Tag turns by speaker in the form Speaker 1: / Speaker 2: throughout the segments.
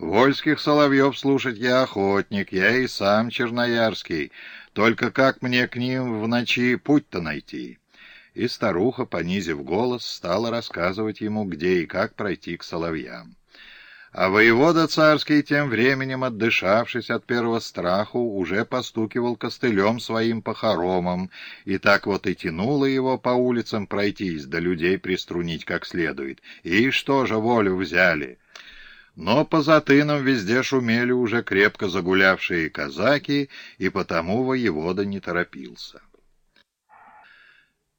Speaker 1: Вольских соловьев слушать я охотник, я и сам черноярский. Только как мне к ним в ночи путь-то найти?» И старуха, понизив голос, стала рассказывать ему, где и как пройти к соловьям. А воевода царский, тем временем отдышавшись от первого страху, уже постукивал костылем своим по хоромам, и так вот и тянуло его по улицам пройтись, да людей приструнить как следует. И что же волю взяли? Но по затынам везде шумели уже крепко загулявшие казаки, и потому воевода не торопился.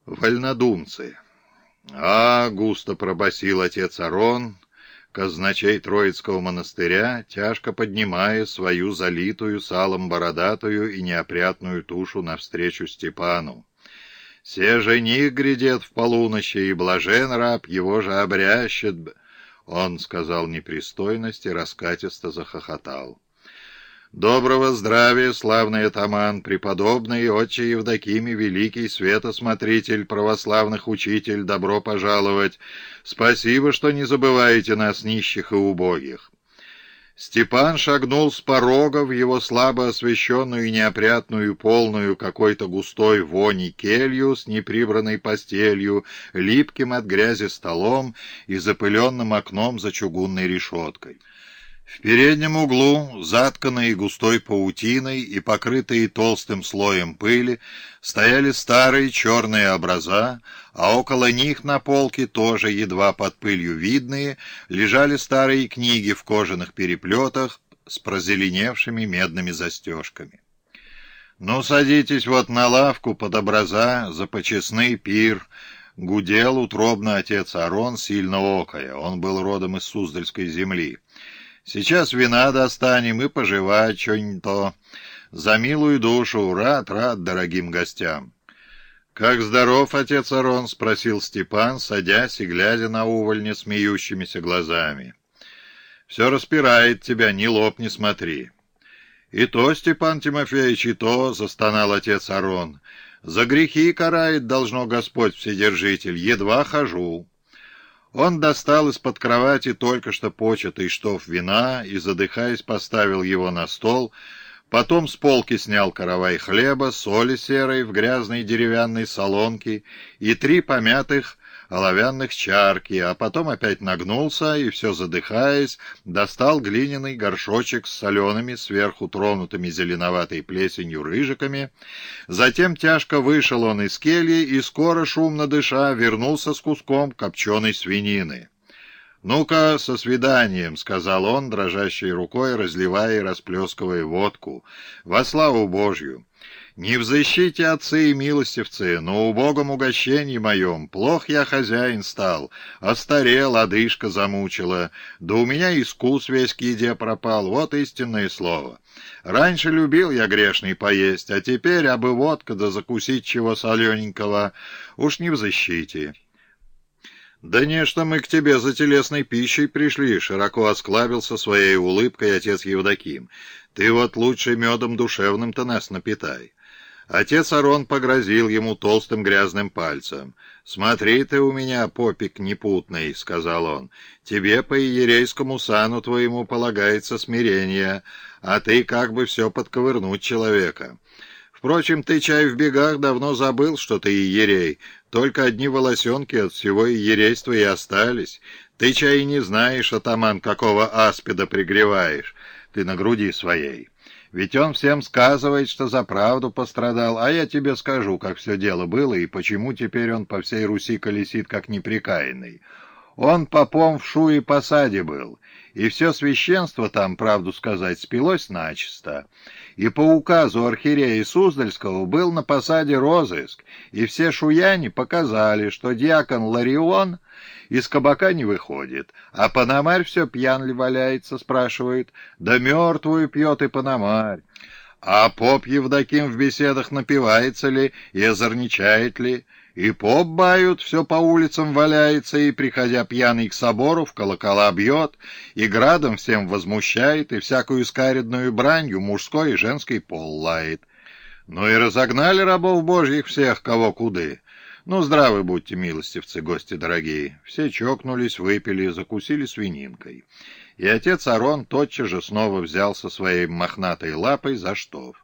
Speaker 1: Вольнодумцы. «А, — густо пробасил отец Арон, — казначей Троицкого монастыря, тяжко поднимая свою залитую салом бородатую и неопрятную тушу навстречу Степану. «Се жених грядет в полуночи, и блажен раб, его же обрящет...» Он сказал непристойность и раскатисто захохотал. Доброго здравия, славный атаман, преподобный отче Евдокими, великий светосмотритель, православных учитель, добро пожаловать. Спасибо, что не забываете нас, нищих и убогих. Степан шагнул с порога в его слабо освещенную и неопрятную, полную какой-то густой вони келью с неприбранной постелью, липким от грязи столом и запыленным окном за чугунной решеткой. В переднем углу, затканные густой паутиной и покрытые толстым слоем пыли, стояли старые черные образа, а около них на полке, тоже едва под пылью видные, лежали старые книги в кожаных переплетах с прозеленевшими медными застежками. «Ну, садитесь вот на лавку под образа, за почестный пир», — гудел утробно отец Арон, сильно окая. Он был родом из Суздальской земли. Сейчас вина достанем и пожевать что-нибудь то. За милую душу, рад, рад дорогим гостям. «Как здоров, отец Арон?» — спросил Степан, садясь и глядя на увольня смеющимися глазами. «Все распирает тебя, ни лоб не смотри». «И то, Степан Тимофеевич, и то», — застонал отец Арон. «За грехи карает, должно Господь Вседержитель, едва хожу». Он достал из-под кровати только что початый штоф вина и, задыхаясь, поставил его на стол, потом с полки снял каравай хлеба, соли серой в грязной деревянной солонке и три помятых оловянных чарки, а потом опять нагнулся и, все задыхаясь, достал глиняный горшочек с солеными, сверху тронутыми зеленоватой плесенью рыжиками. Затем тяжко вышел он из кельи и, скоро шумно дыша, вернулся с куском копченой свинины. «Ну-ка, со свиданием», — сказал он, дрожащей рукой, разливая и расплескивая водку. «Во славу Божью!» Не в защите отцы и милостивцы, но убогом угощении моем. Плох я хозяин стал, остарел, одышка замучила. Да у меня искус весь к еде пропал, вот истинное слово. Раньше любил я грешный поесть, а теперь, абы водка да закусить чего солененького, уж не в защите». «Да не, что мы к тебе за телесной пищей пришли», — широко осклабился своей улыбкой отец Евдоким. «Ты вот лучше медом душевным-то нас напитай». Отец Арон погрозил ему толстым грязным пальцем. «Смотри ты у меня, попик непутный», — сказал он. «Тебе по иерейскому сану твоему полагается смирение, а ты как бы все подковырнуть человека». Впрочем, ты, чай, в бегах давно забыл, что ты иерей. Только одни волосенки от всего иерейства и остались. Ты, чай, не знаешь, атаман, какого аспида пригреваешь. Ты на груди своей. Ведь он всем сказывает, что за правду пострадал, а я тебе скажу, как все дело было и почему теперь он по всей Руси колесит, как неприкаянный. Он попом в шу и посаде был, и все священство там, правду сказать, спилось начисто. И по указу архиерея Суздальского был на посаде розыск, и все шуяне показали, что диакон Ларион из кабака не выходит, а Панамарь все пьян ли валяется, спрашивает. Да мертвую пьет и Панамарь. А поп Евдоким в беседах напивается ли и озорничает ли? И поп бают, все по улицам валяется, и, приходя пьяный к собору, в колокола бьет, и градом всем возмущает, и всякую скаредную бранью мужской и женский пол лает. Ну и разогнали рабов божьих всех, кого куды. Ну, здравы будьте, милостивцы, гости дорогие. Все чокнулись, выпили, закусили свининкой. И отец Арон тотчас же снова взялся своей мохнатой лапой за штоф.